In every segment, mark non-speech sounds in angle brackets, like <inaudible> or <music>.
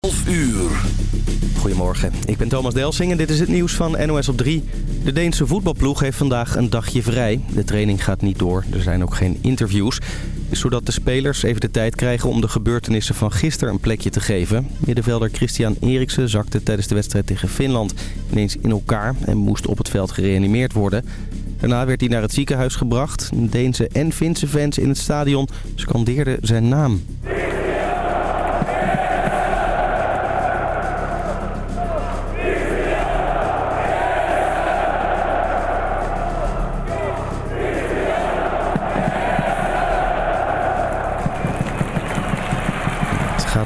11 uur. Goedemorgen, ik ben Thomas Delsing en dit is het nieuws van NOS op 3. De Deense voetbalploeg heeft vandaag een dagje vrij. De training gaat niet door, er zijn ook geen interviews. Zodat de spelers even de tijd krijgen om de gebeurtenissen van gisteren een plekje te geven. Middenvelder Christian Eriksen zakte tijdens de wedstrijd tegen Finland ineens in elkaar en moest op het veld gereanimeerd worden. Daarna werd hij naar het ziekenhuis gebracht. Deense en Finse fans in het stadion scandeerden zijn naam.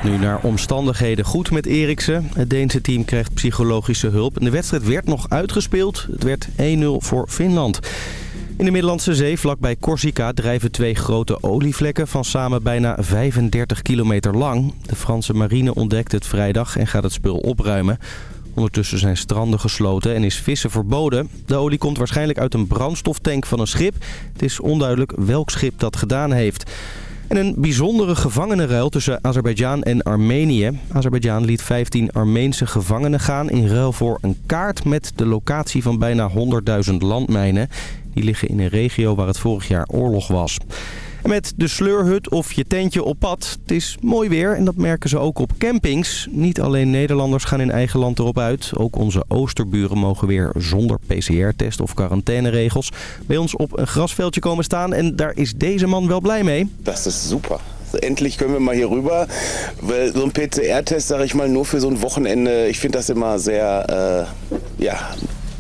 Nu naar omstandigheden goed met Eriksen. Het Deense team krijgt psychologische hulp. De wedstrijd werd nog uitgespeeld. Het werd 1-0 voor Finland. In de Middellandse Zee, vlakbij Corsica, drijven twee grote olievlekken van samen bijna 35 kilometer lang. De Franse marine ontdekt het vrijdag en gaat het spul opruimen. Ondertussen zijn stranden gesloten en is vissen verboden. De olie komt waarschijnlijk uit een brandstoftank van een schip. Het is onduidelijk welk schip dat gedaan heeft. En een bijzondere gevangenenruil tussen Azerbeidzjan en Armenië. Azerbeidzjan liet 15 Armeense gevangenen gaan in ruil voor een kaart met de locatie van bijna 100.000 landmijnen. Die liggen in een regio waar het vorig jaar oorlog was. Met de sleurhut of je tentje op pad. Het is mooi weer en dat merken ze ook op campings. Niet alleen Nederlanders gaan in eigen land erop uit. Ook onze oosterburen mogen weer zonder PCR-test of quarantaineregels bij ons op een grasveldje komen staan. En daar is deze man wel blij mee. Das ist super. Endlich können wir mal hier rüber. Ein PCR-Test, sage ich mal, nur so ein Wochenende, ich finde das immer sehr, äh, ja,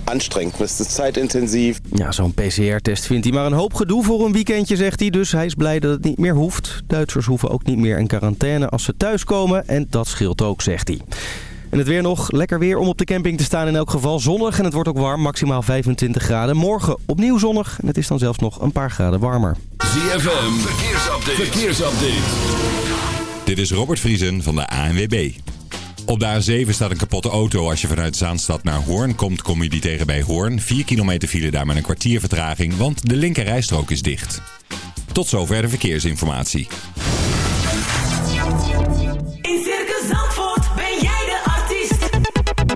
anstrengend. Het is tijdintensief. Ja, zo'n PCR-test vindt hij maar een hoop gedoe voor een weekendje, zegt hij. Dus hij is blij dat het niet meer hoeft. Duitsers hoeven ook niet meer in quarantaine als ze thuiskomen. En dat scheelt ook, zegt hij. En het weer nog. Lekker weer om op de camping te staan in elk geval. Zonnig en het wordt ook warm. Maximaal 25 graden. Morgen opnieuw zonnig. En het is dan zelfs nog een paar graden warmer. ZFM, verkeersupdate. verkeersupdate. Dit is Robert Vriesen van de ANWB. Op de A7 staat een kapotte auto. Als je vanuit Zaanstad naar Hoorn komt, kom je die tegen bij Hoorn. 4 kilometer file daar met een kwartier vertraging, want de linker rijstrook is dicht. Tot zover de verkeersinformatie. In Circus Zandvoort ben jij de artiest.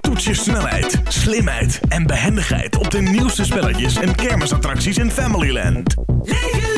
Toets je snelheid, slimheid en behendigheid op de nieuwste spelletjes en kermisattracties in Familyland. Leef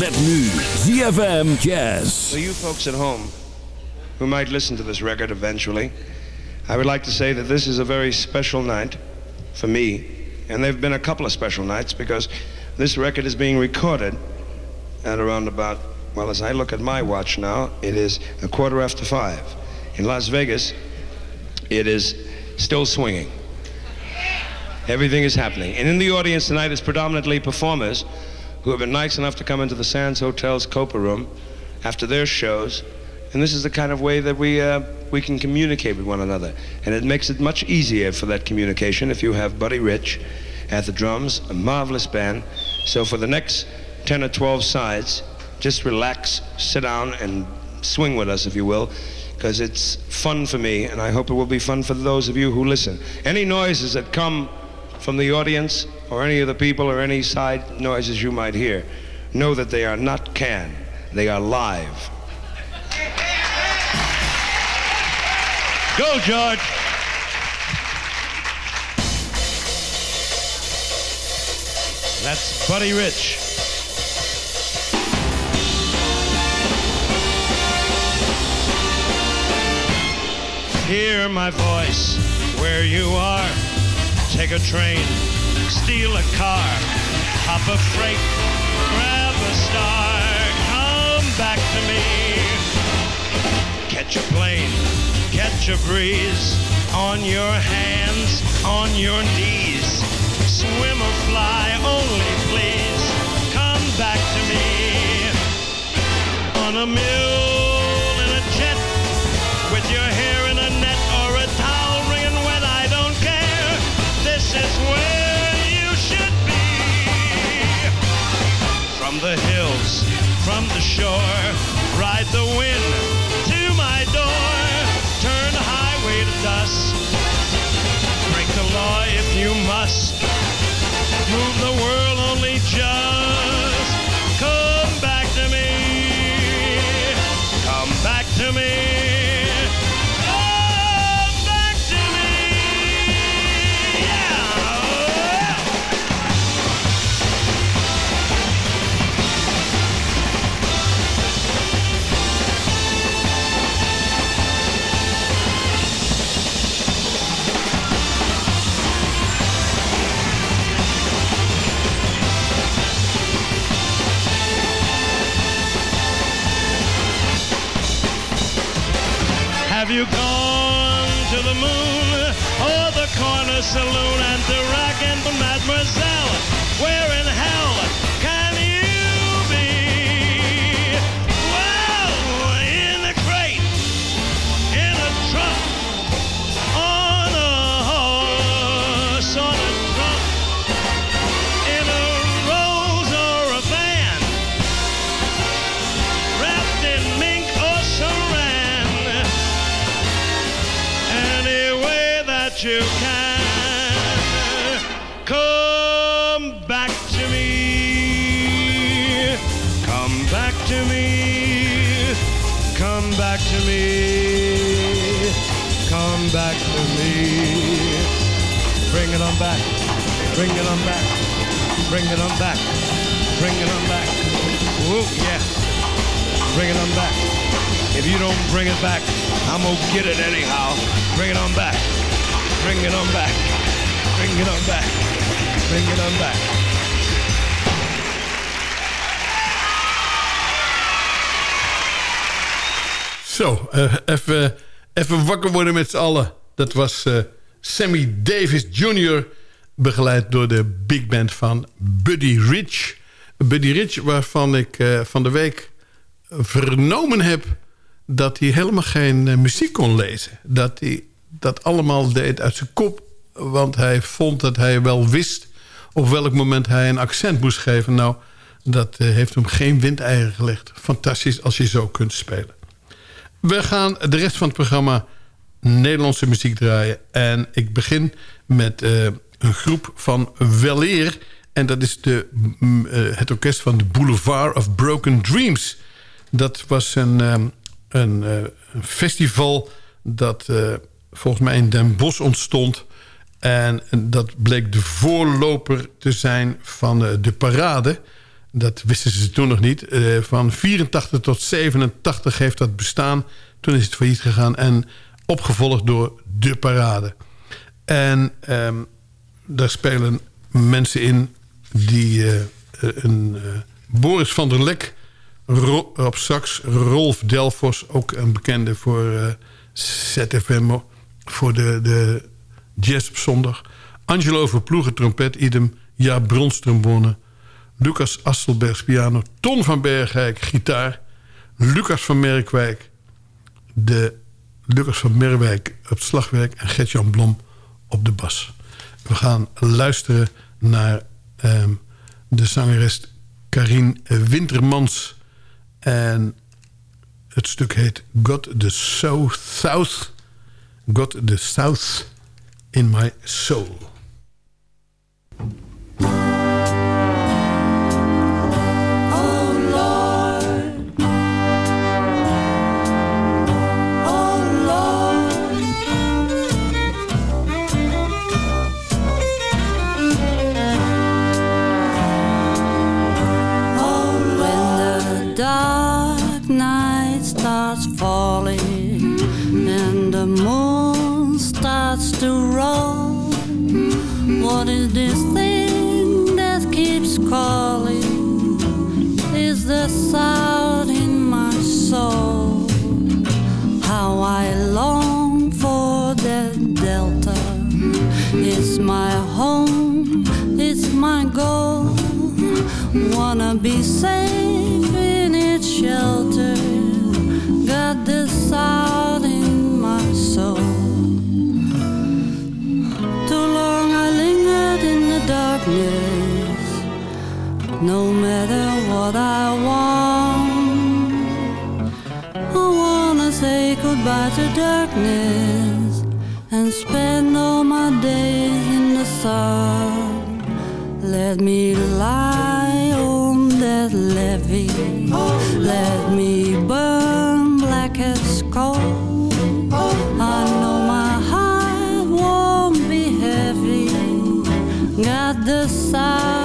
Met nu ZFM Jazz. For you folks at home who might listen to this record eventually, I would like to say that this is a very special night for me. And there have been a couple of special nights because this record is being recorded at around about, well, as I look at my watch now, it is a quarter after five. In Las Vegas, it is still swinging. Everything is happening. And in the audience tonight is predominantly performers who have been nice enough to come into the Sands Hotel's Copa Room after their shows. And this is the kind of way that we, uh, we can communicate with one another. And it makes it much easier for that communication if you have Buddy Rich at the drums, a marvelous band. So for the next 10 or 12 sides, just relax, sit down, and swing with us, if you will, because it's fun for me, and I hope it will be fun for those of you who listen. Any noises that come from the audience, or any of the people, or any side noises you might hear, know that they are not canned, they are live. Go, George! That's Buddy Rich. Hear my voice where you are. Take a train, steal a car, hop a freight, grab a star, come back to me. Catch a plane, catch a breeze, on your hands, on your knees. Swim or fly, only please, come back to me. On a mule from the shore, ride the wind the saloon and direct. To me. Come back to me. Bring it on back. Bring it on back. Bring it on back. Bring it on back. Whoop, yeah. Bring it on back. If you don't bring it back, I'm gonna get it anyhow. Bring it on back. Bring it on back. Bring it on back. Bring it on back. Zo, eh, even wakker worden met z'n allen. Dat was eh, Sammy Davis Jr., begeleid door de big band van Buddy Rich. Buddy Rich, waarvan ik eh, van de week vernomen heb... dat hij helemaal geen muziek kon lezen. Dat hij dat allemaal deed uit zijn kop. Want hij vond dat hij wel wist... op welk moment hij een accent moest geven. Nou, dat heeft hem geen windeieren gelegd. Fantastisch als je zo kunt spelen. We gaan de rest van het programma Nederlandse muziek draaien. En ik begin met eh, een groep van Weleer. En dat is de, mm, eh, het orkest van de Boulevard of Broken Dreams. Dat was een, ehm, een, eh, een festival dat volgens mij in Den Bosch ontstond. En dat bleek de voorloper te zijn van de parade. Dat wisten ze toen nog niet. Eh, van 84 tot 87 heeft dat bestaan. Toen is het failliet gegaan en opgevolgd door de parade. En ehm, daar spelen mensen in die eh, een eh, Boris van der Lek Ro- op sax, Rolf Delfos, ook een bekende voor ZFM, voor de, de jazz op. Angelo Verploegen, trompet, idem, Ja Brons, trombone. Lucas Asselbergs, piano. Ton van Bergijk, gitaar. Lucas van Merkwijk, de Lucas van Merwijk op het slagwerk. En Gert-Jan Blom op de bas. We gaan luisteren naar ehm, de zangeres Karin Wintermans. En het stuk heet Got the South, South. Got the South in my soul. Wanna be safe in its shelter. Got the sound in my soul. Too long I lingered in the darkness. No matter what I want, I wanna say goodbye to darkness and spend all my days in the sun. Let me lie that levee. Let me burn black as coal. I know my heart won't be heavy. Got the sound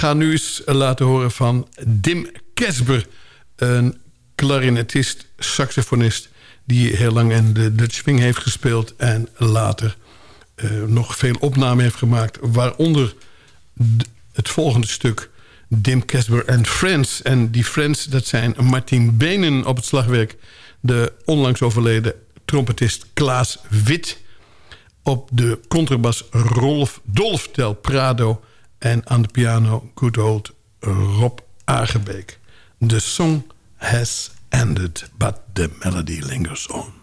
ga nu eens laten horen van Dim Kesber. Een klarinetist, saxofonist... die heel lang in de Dutch Swing heeft gespeeld... en later eh, nog veel opnamen heeft gemaakt. Waaronder het volgende stuk... Dim Kesber en Friends. En die Friends, dat zijn Martin Benen op het slagwerk... de onlangs overleden trompetist Klaas Wit op de contrabas Rolf Dolf Del Prado... en aan de piano good old Rob Agebeek. The song has ended, but the melody lingers on.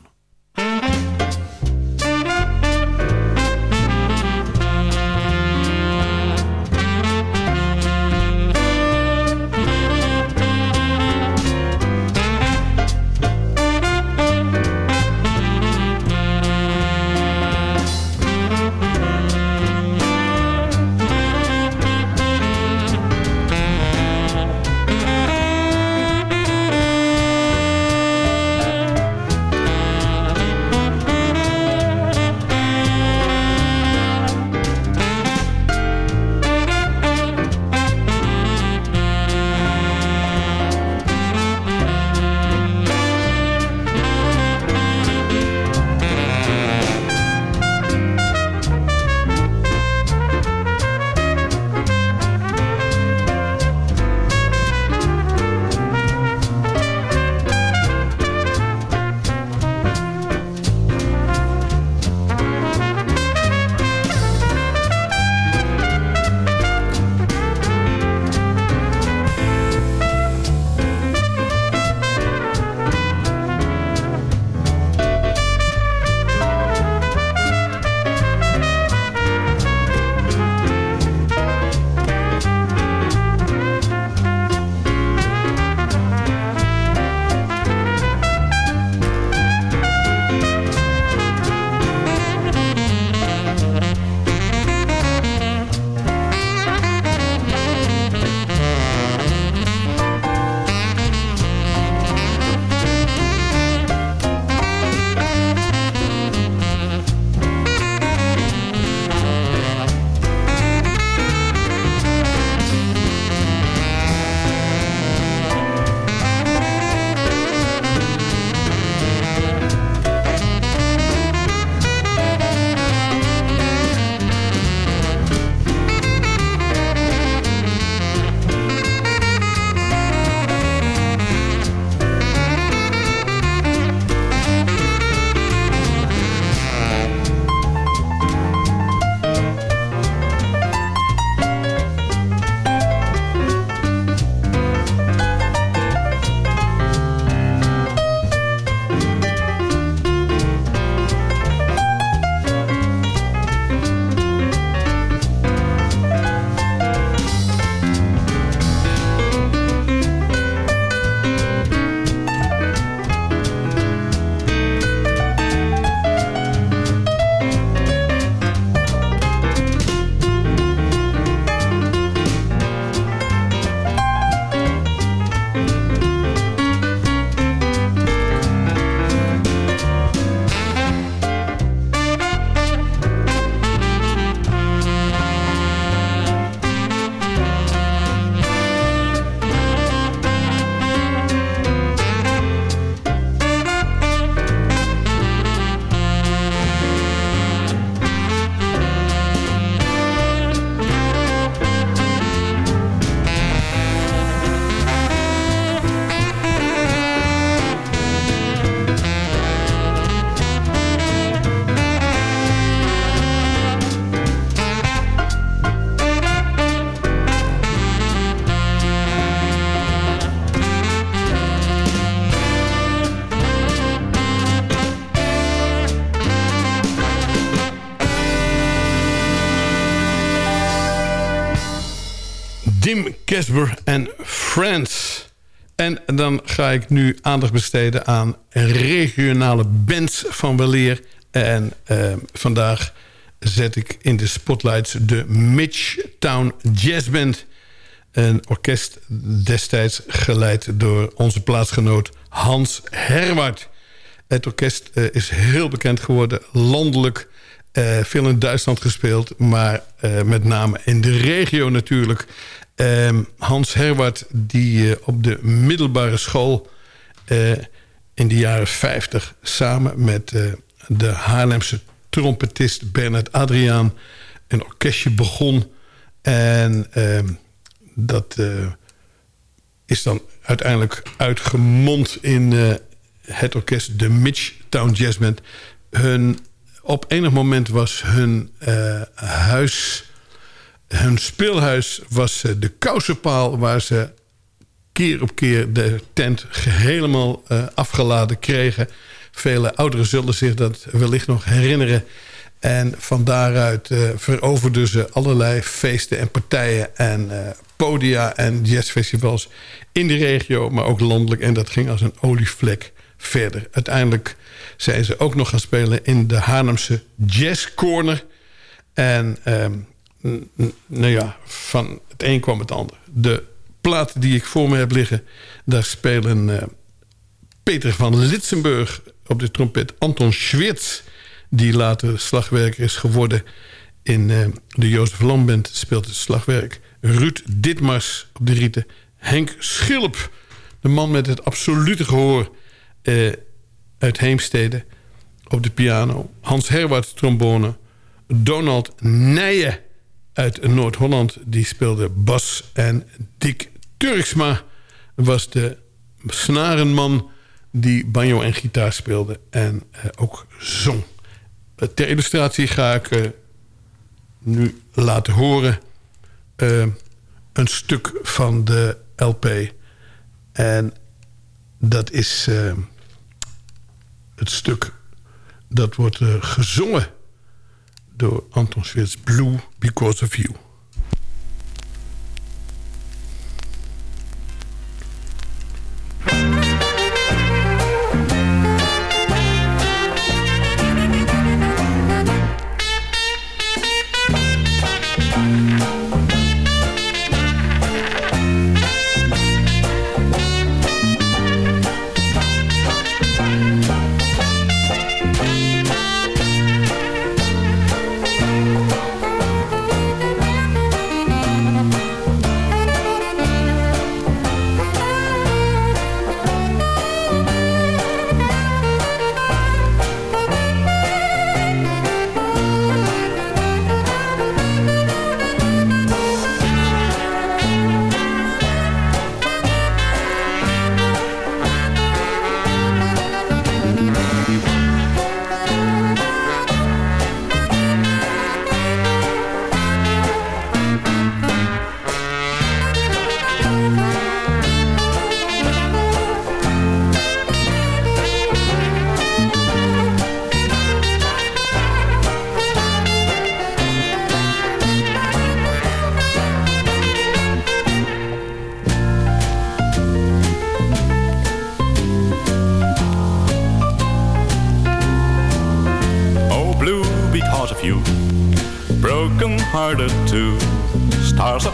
Dim Casper en Friends. En dan ga ik nu aandacht besteden aan regionale bands van weleer. En eh, vandaag zet ik in de spotlights de Midgetown Jazz Band. Een orkest destijds geleid door onze plaatsgenoot Hans Herwart. Het orkest eh, is heel bekend geworden, landelijk. eh, veel in Duitsland gespeeld, maar eh, met name in de regio natuurlijk. Ehm, Hans Herwart, die eh, op de middelbare school eh, in de jaren 50... samen met eh, de Haarlemse trompetist Bernard Adriaan... een orkestje begon. En ehm, dat is dan uiteindelijk uitgemond in het orkest de Midgetown Jazz Band. Hun, op enig moment was hun huis... Hun speelhuis was eh, de kousenpaal waar ze keer op keer de tent helemaal eh, afgeladen kregen. Vele ouderen zullen zich dat wellicht nog herinneren. En van daaruit eh, veroverden ze allerlei feesten en partijen... en podia en jazzfestivals in de regio, maar ook landelijk. En dat ging als een olievlek verder. Uiteindelijk zijn ze ook nog gaan spelen in de Haarlemse Jazz Corner. En ehm, nou ja, van het een kwam het ander. De plaat die ik voor me heb liggen, daar spelen eh, Peter van Litsenburg op de trompet. Anton Schwitz, die later slagwerker is geworden in eh, de Jozef Lamband, speelt het slagwerk. Ruud Ditmars op de rieten. Henk Schilp, de man met het absolute gehoor eh, uit Heemstede op de piano. Hans Herwaard trombone. Donald Nijen uit Noord-Holland, die speelde bas. En Dick Turksma was de snarenman die banjo en gitaar speelde en eh, ook zong. Eh, ter illustratie ga ik eh, nu laten horen een stuk van de LP. En dat is het stuk dat wordt gezongen door Anton Swits Blue Because of You.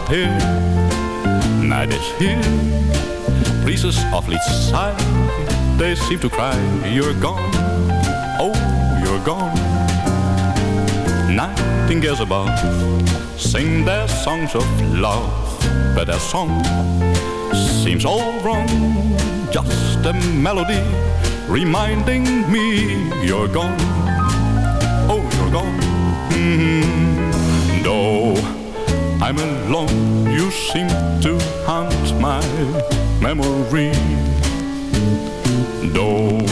Appear. Night is here. Breezes awfully sigh. They seem to cry. You're gone. Oh, you're gone. Nightingales above sing their songs of love, but their song seems all wrong. Just a melody reminding me you're gone. Oh, you're gone. Mhm. Though I'm alone, you seem to haunt my memory. Though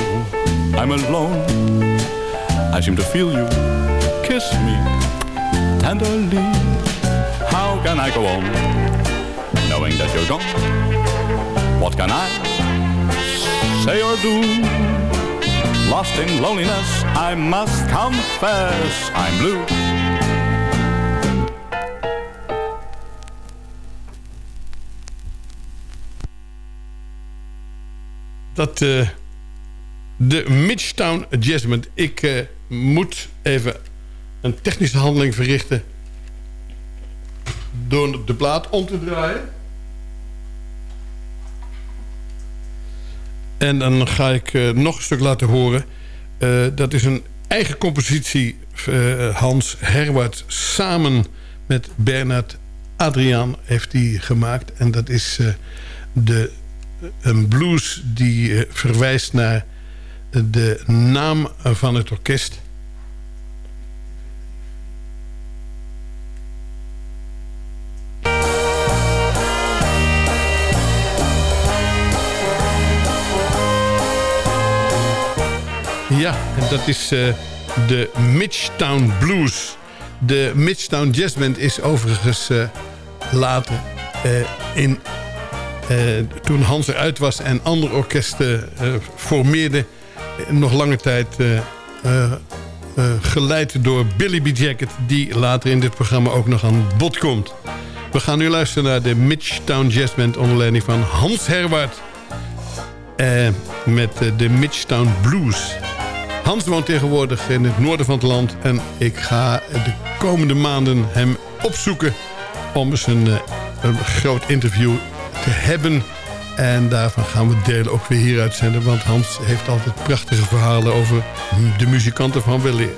I'm alone, I seem to feel you kiss me tenderly. How can I go on knowing that you're gone? What can I say or do? Lost in loneliness, I must confess I'm blue. Dat eh, de Midgetown Jazzment. Ik eh, moet even een technische handeling verrichten... door de plaat om te draaien. En dan ga ik eh, nog een stuk laten horen. Dat is een eigen compositie. Hans Herwart samen met Bernard Adriaan heeft die gemaakt. En dat is de, een blues die eh, verwijst naar de naam van het orkest. Ja, en dat is eh, de Midgetown Blues. De Midgetown Jazz Band is overigens eh, later in... eh, toen Hans eruit was en andere orkesten eh, formeerden... eh, nog lange tijd geleid door Billy B. Jacket... die later in dit programma ook nog aan bod komt. We gaan nu luisteren naar de Midgetown Jazz Band... onder leiding van Hans Herwaard... Met de Midgetown Blues. Hans woont tegenwoordig in het noorden van het land... en ik ga de komende maanden hem opzoeken... om eens een, een groot interview te hebben. En daarvan gaan we delen ook weer hier uitzenden... want Hans heeft altijd prachtige verhalen over de muzikanten van weleer.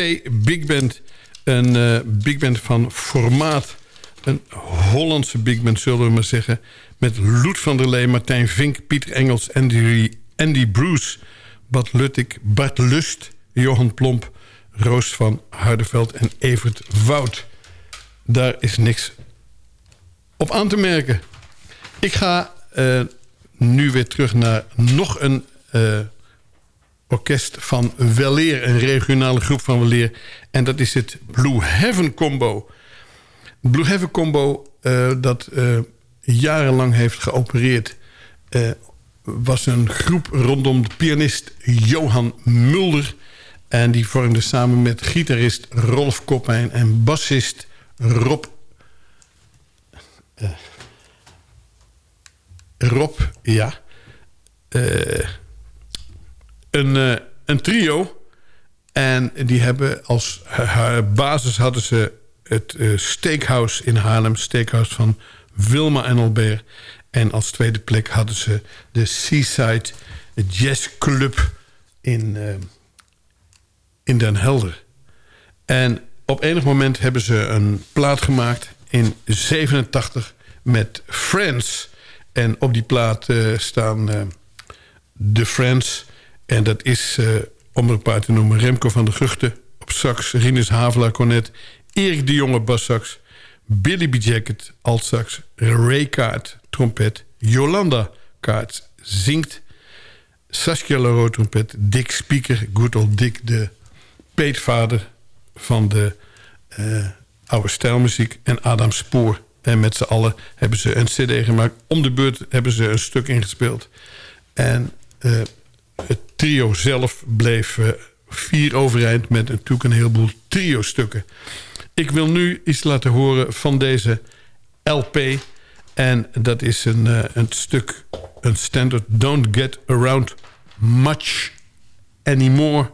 AMC Big Band. Een eh, big band van formaat. Een Hollandse big band, zullen we maar zeggen. Met Loet van der Lee, Martijn Vink, Pieter Engels, Andy, Andy Bruce... Bart Luttik, Bart Lust, Johan Plomp... Roos van Hardenveld en Evert Wout. Daar is niks op aan te merken. Ik ga eh, nu weer terug naar nog een eh, orkest van Weleer. Een regionale groep van Weleer. En dat is het Blue Heaven Combo. Blue Heaven Combo eh, dat eh, jarenlang heeft geopereerd... eh, was een groep rondom de pianist Johan Mulder. En die vormde samen met gitarist Rolf Koppijn... en bassist Rob... Rob, ja... een, eh, een trio. En die hebben als haar basis hadden ze het eh, Steakhouse in Haarlem. Steakhouse van Wilma en Albert. En als tweede plek hadden ze de Seaside Jazz Club in, eh, in Den Helder. En op enig moment hebben ze een plaat gemaakt in 87 met Friends. En op die plaat eh, staan eh, de Friends. En dat is, eh, om er een paar te noemen... Remco van der Guchten op sax... Rinus Havelaar cornet... Erik de Jonge bassax... Billy B. Jacket altsax... Ray Kaart trompet... Jolanda Kaart zingt... Saskia Leroux trompet... Dick Speaker, good old Dick... de peetvader van de eh, oude stijlmuziek... en Adam Spoor. En met z'n allen hebben ze een cd gemaakt. Om de beurt hebben ze een stuk ingespeeld. En eh, trio zelf bleef eh, vier overeind... met natuurlijk een heleboel trio-stukken. Ik wil nu iets laten horen van deze LP. En dat is een, eh, een stuk, een standard... Don't Get Around Much Anymore.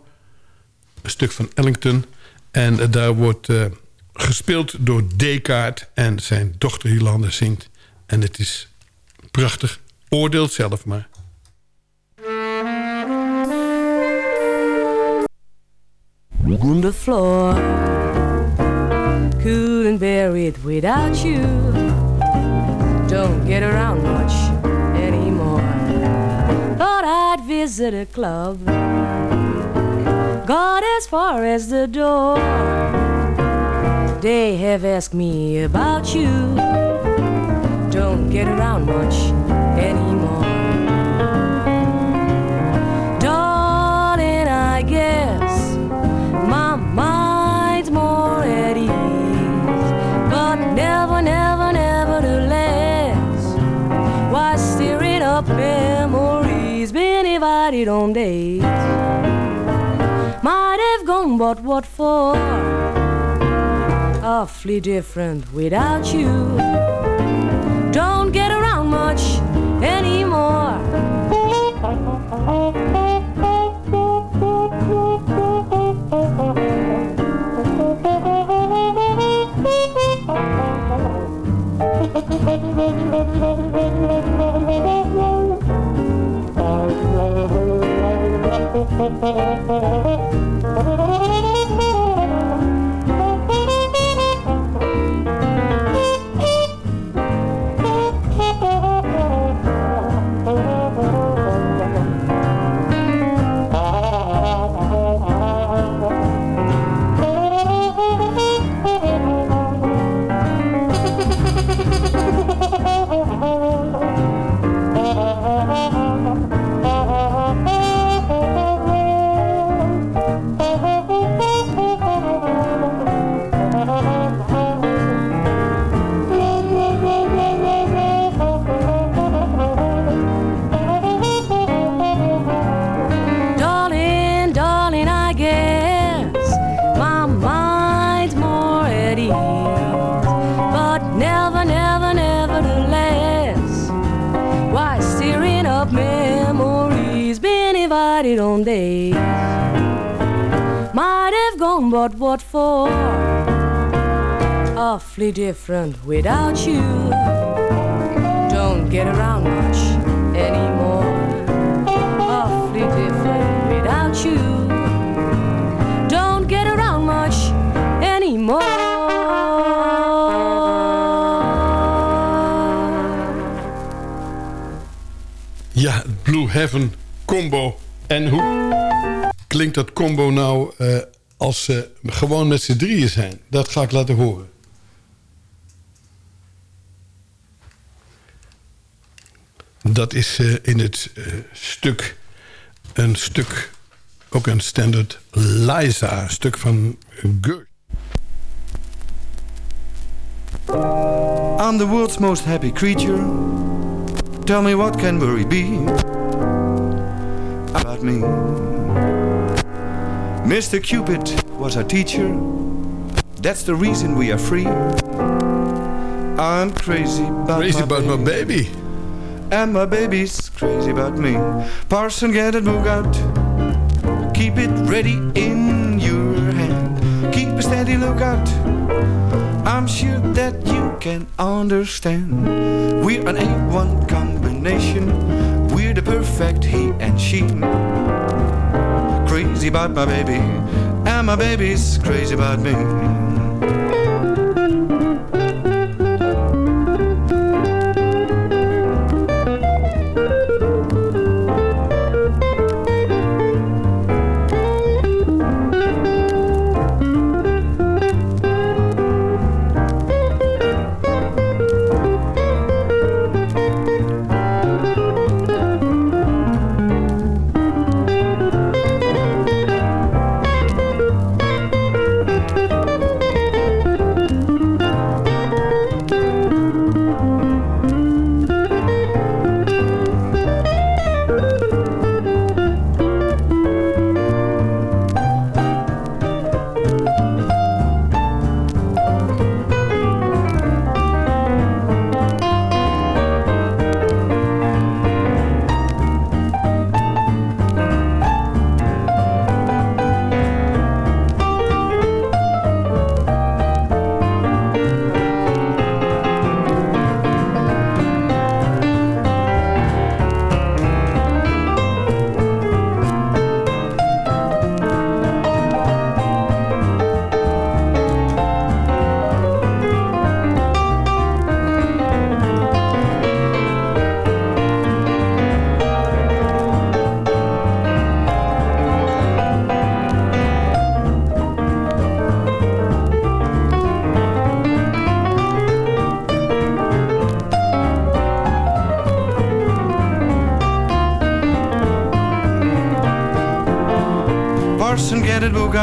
Een stuk van Ellington. En eh, daar wordt gespeeld door Descartes... en zijn dochter Jolande zingt. En het is prachtig. Oordeelt zelf maar. On the floor. Couldn't bear it without you. Don't get around much anymore. Thought I'd visit a club. Got as far as the door. They have asked me about you. Don't get around much anymore. Divided on days. Might have gone, but what for? Awfully different without you. Don't get around much anymore. <laughs> Thank you. what for? Awfully different without you. Don't get around much anymore. Awfully different without you. Don't get around much anymore. Ja, Blue Heaven combo. En hoe klinkt dat combo nou uh, als ze gewoon met z'n drieën zijn? Dat ga ik laten horen. Dat is eh, in het eh, stuk een stuk, ook een standard Liza, een stuk van Gersh. I'm the world's most happy creature. Tell me what can worry be about me? Mr. Cupid was our teacher. That's the reason we are free. I'm crazy about Crazy my about my baby. And my baby's crazy about me. Parson, get it, move out. Keep it ready in your hand. Keep a steady lookout. I'm sure that you can understand. We're an A1 combination. We're the perfect he and she. Crazy about my baby. And my baby's crazy about me.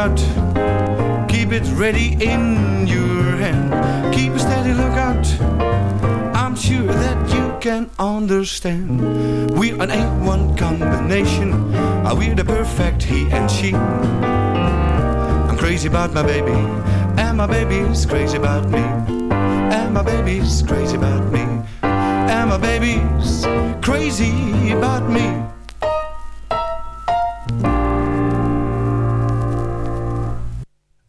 Lookout. Keep it ready in your hand. Keep a steady lookout. I'm sure that you can understand. We're an A1 combination. Ah, We're the perfect he and she. I'm crazy about my baby, and my baby's crazy about me. And my baby's crazy about me. And my baby's crazy about me.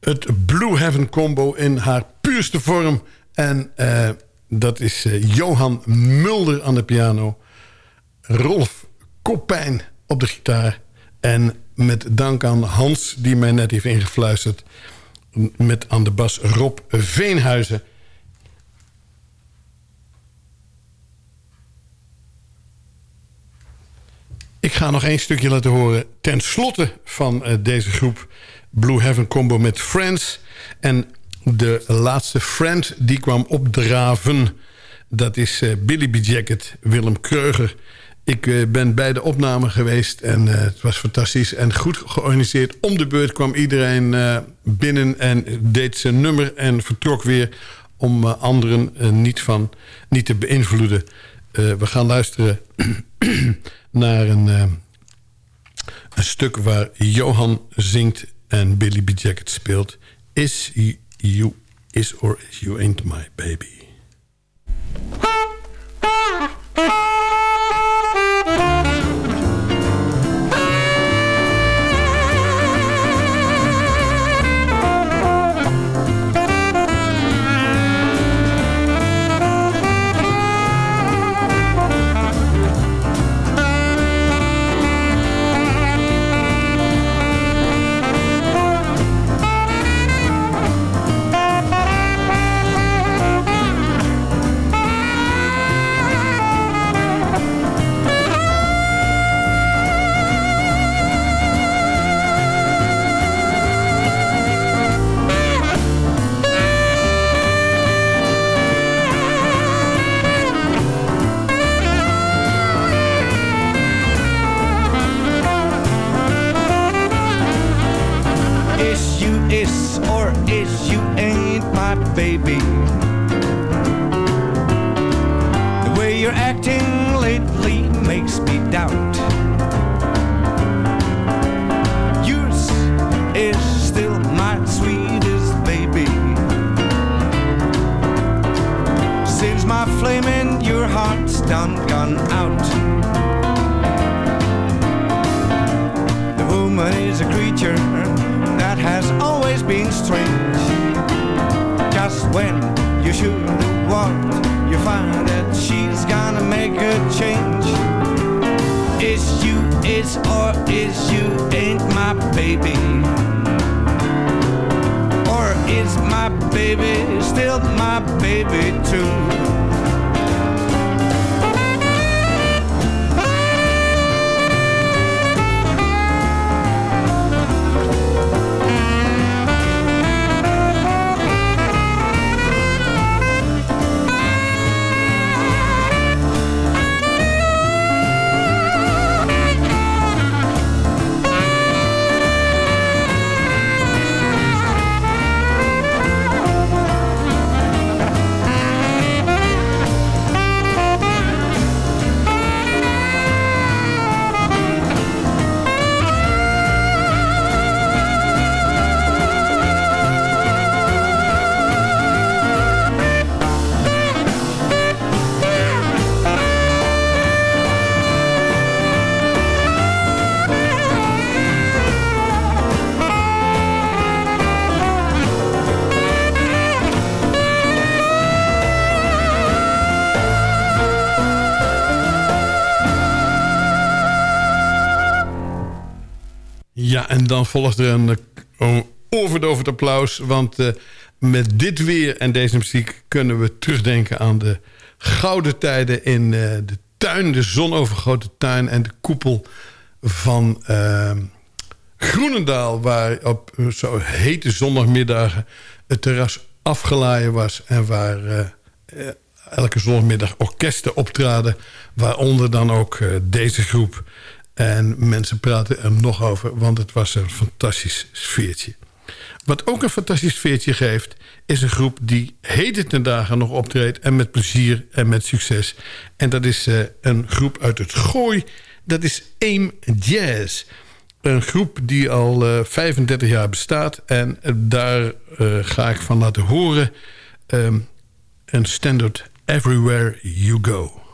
Het Blue Heaven combo in haar puurste vorm. En eh, dat is eh, Johan Mulder aan de piano. Rolf Koppijn op de gitaar. En met dank aan Hans, die mij net heeft ingefluisterd. Met aan de bas Rob Veenhuizen. Ik ga nog één stukje laten horen. Ten slotte van eh, deze groep Blue Heaven Combo met Friends. En de laatste Friend die kwam opdraven. Dat is eh, Billy B. Jacket, Willem Kreuger. Ik eh, ben bij de opname geweest en eh, het was fantastisch en goed georganiseerd. Om de beurt kwam iedereen binnen en deed zijn nummer en vertrok weer... om anderen niet, van, niet te beïnvloeden. We gaan luisteren <clears throat> naar een, een stuk waar Johan zingt en Billy B. Jacket speelt. Is you, is or is you ain't my baby. En dan volgt er een uh, overdovend applaus. Want uh, met dit weer en deze muziek kunnen we terugdenken aan de gouden tijden in uh, de tuin. De zonovergoten tuin en de koepel van Groenendaal. Waar op zo hete zondagmiddagen het terras afgelaaien was. En waar elke zondagmiddag orkesten optraden. Waaronder dan ook deze groep. En mensen praten er nog over, want het was een fantastisch sfeertje. Wat ook een fantastisch sfeertje geeft... is een groep die heden ten dagen nog optreedt... en met plezier en met succes. En dat is uh, een groep uit het Gooi. Dat is Aim Jazz. Een groep die al uh, 35 jaar bestaat. En uh, daar ga ik van laten horen... Um, een standard Everywhere You Go.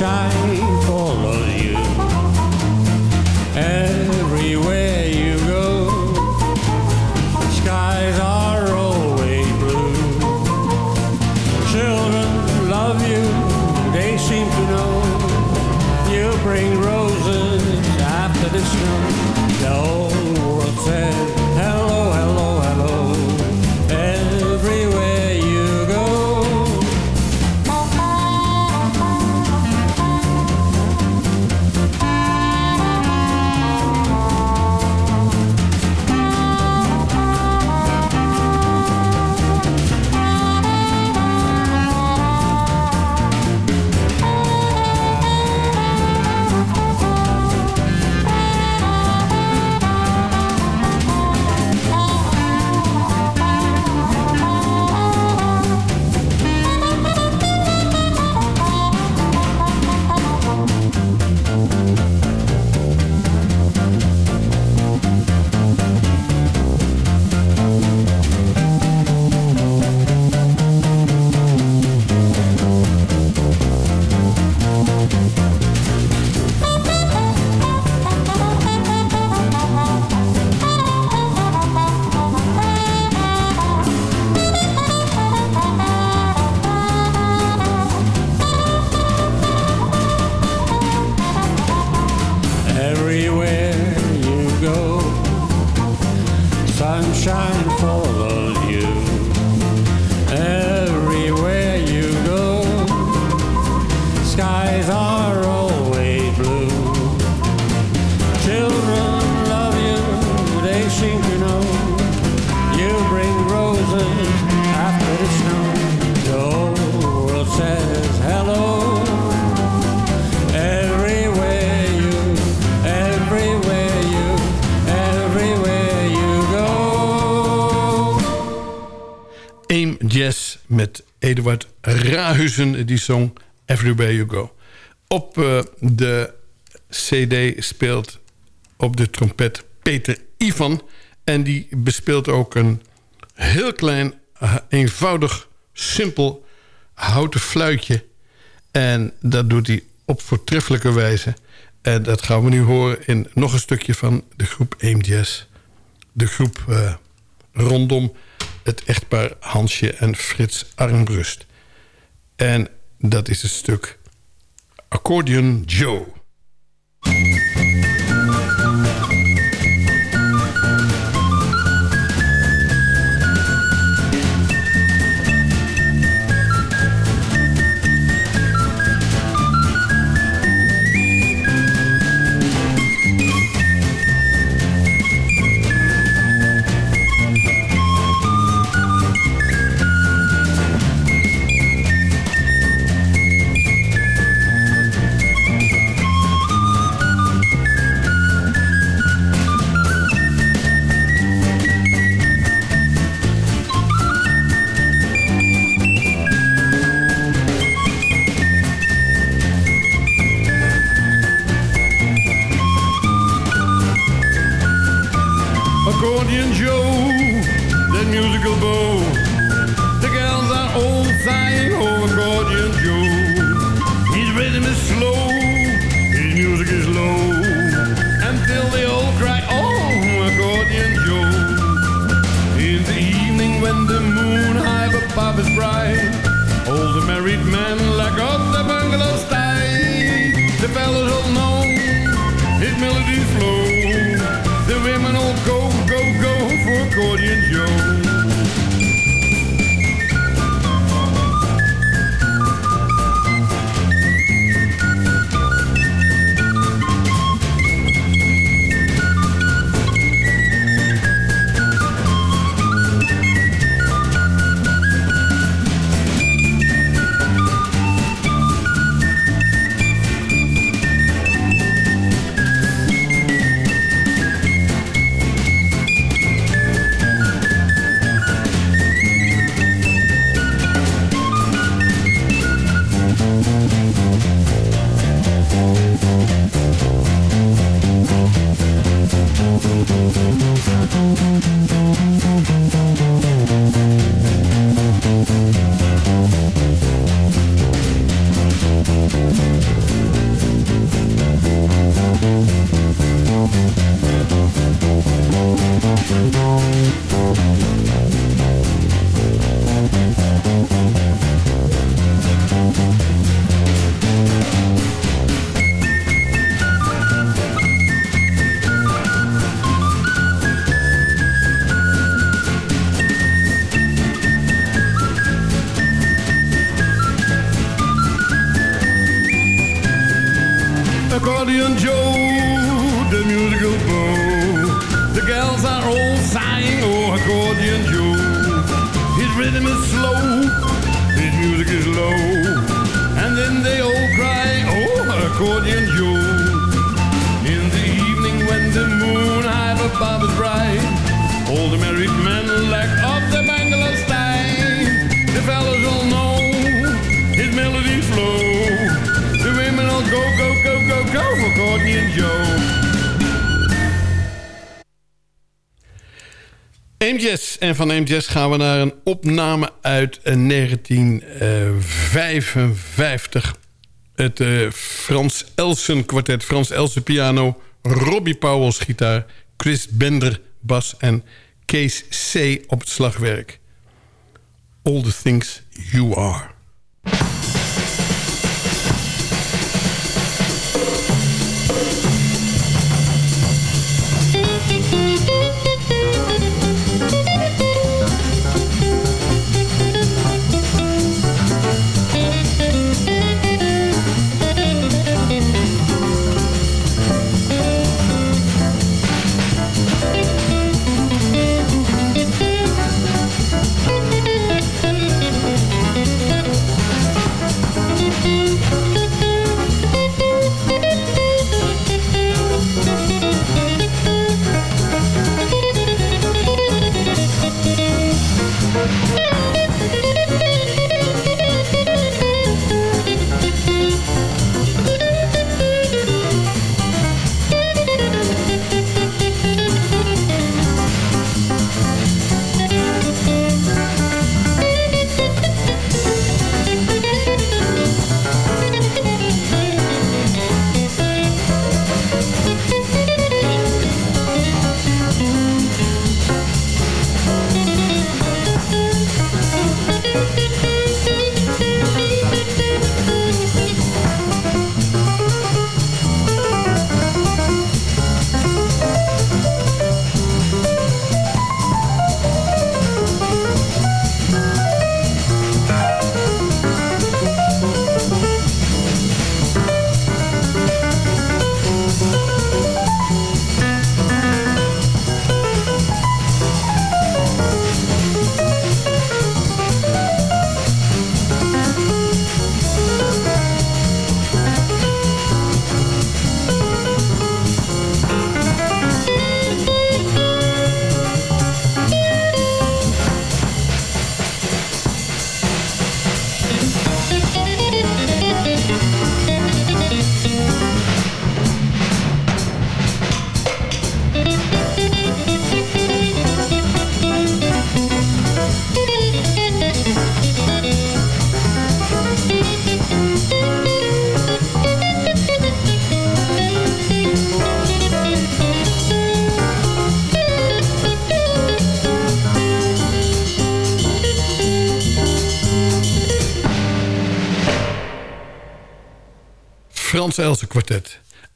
shine Eduard Rahusen, die song Everywhere You Go. Op eh, de cd speelt op de trompet Peter Ivan... en die bespeelt ook een heel klein, eh, eenvoudig, simpel houten fluitje... En dat doet hij op voortreffelijke wijze. En dat gaan we nu horen in nog een stukje van de groep Aim. De groep eh, rondom het echtpaar Hansje en Frits Armbrust. En dat is het stuk Accordion Joe. Accordion Joe. In the evening when the moon high above is bright, all the married men lack of the bungalow style. The fellas all know his melody flow. The women all go, go, go, go, go for Accordion Joe. Aim En van Aim gaan we naar een opname uit eh, 1955. Het eh, Frans Elsen kwartet. Frans Elsen piano. Robbie Powels gitaar. Chris Bender bas. En Kees C. op het slagwerk. All the things you are.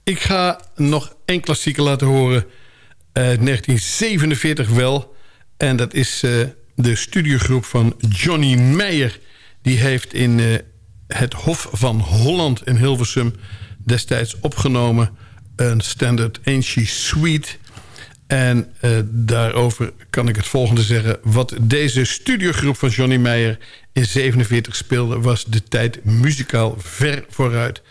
Ik ga nog één klassieker laten horen. Uit 1947 wel. En dat is eh, de studiogroep van Johnny Meijer. Die heeft in eh, het Hof van Holland in Hilversum... destijds opgenomen een standard Angie Suite... En eh, daarover kan ik het volgende zeggen. Wat deze studiogroep van Johnny Meijer in 47 speelde... was de tijd muzikaal ver vooruit.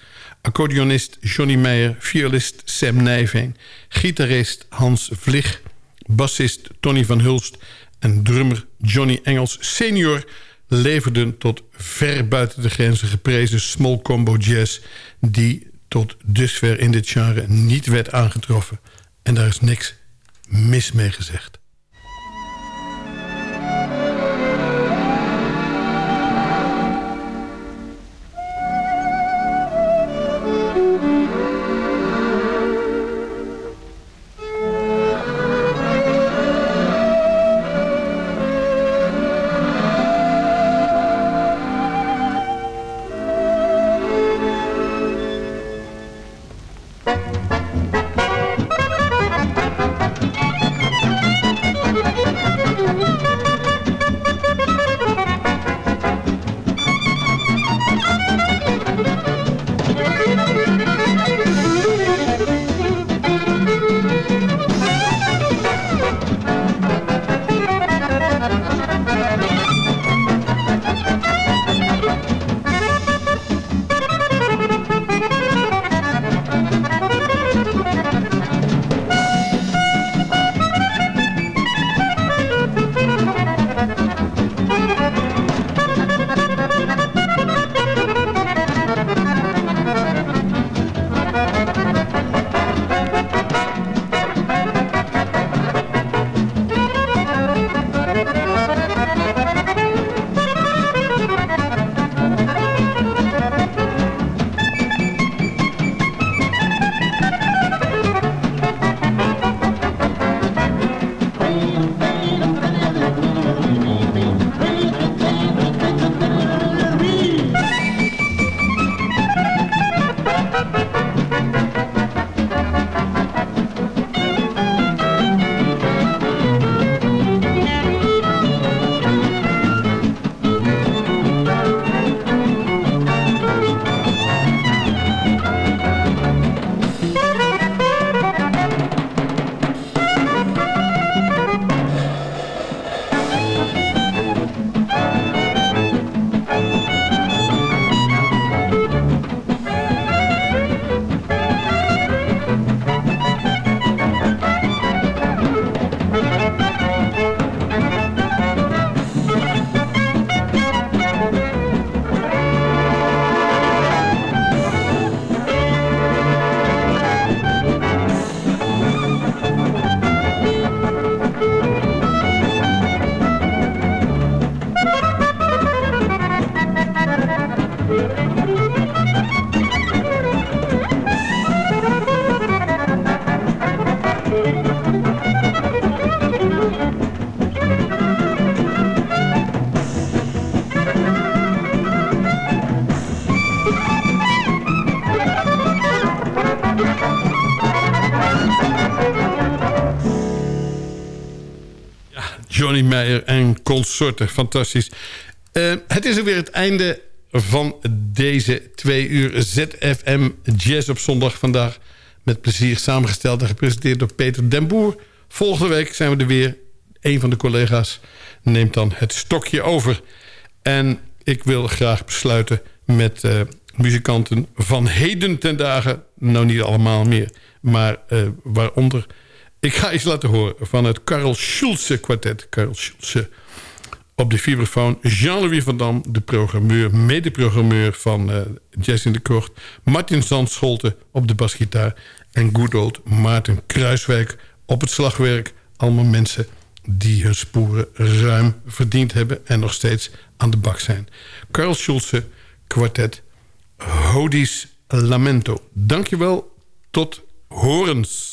Accordeonist Johnny Meijer, violist Sam Nijveen... gitarist Hans Vlig, bassist Tony van Hulst... en drummer Johnny Engels senior... leverden tot ver buiten de grenzen geprezen small combo jazz... die tot dusver in dit genre niet werd aangetroffen. En daar is niks mis mee gezegd. En consorten. Fantastisch. Uh, het is weer het einde van deze twee uur ZFM Jazz op zondag vandaag. Met plezier samengesteld en gepresenteerd door Peter Den Boer. Volgende week zijn we er weer. Een van de collega's neemt dan het stokje over. En ik wil graag besluiten met uh, muzikanten van heden ten dagen. Nou niet allemaal meer, maar uh, waaronder... Ik ga iets laten horen van het Karel Schulze kwartet. Karel Schulze op de vibrafoon. Jean-Louis van Dam, de programmeur, mede-programmeur van uh, in de Kort. Martin Zandscholte op de basgitaar. En good old Maarten Kruiswijk op het slagwerk. Allemaal mensen die hun sporen ruim verdiend hebben... en nog steeds aan de bak zijn. Karel Schulze, kwartet Hodis Lamento. Dankjewel, tot horens.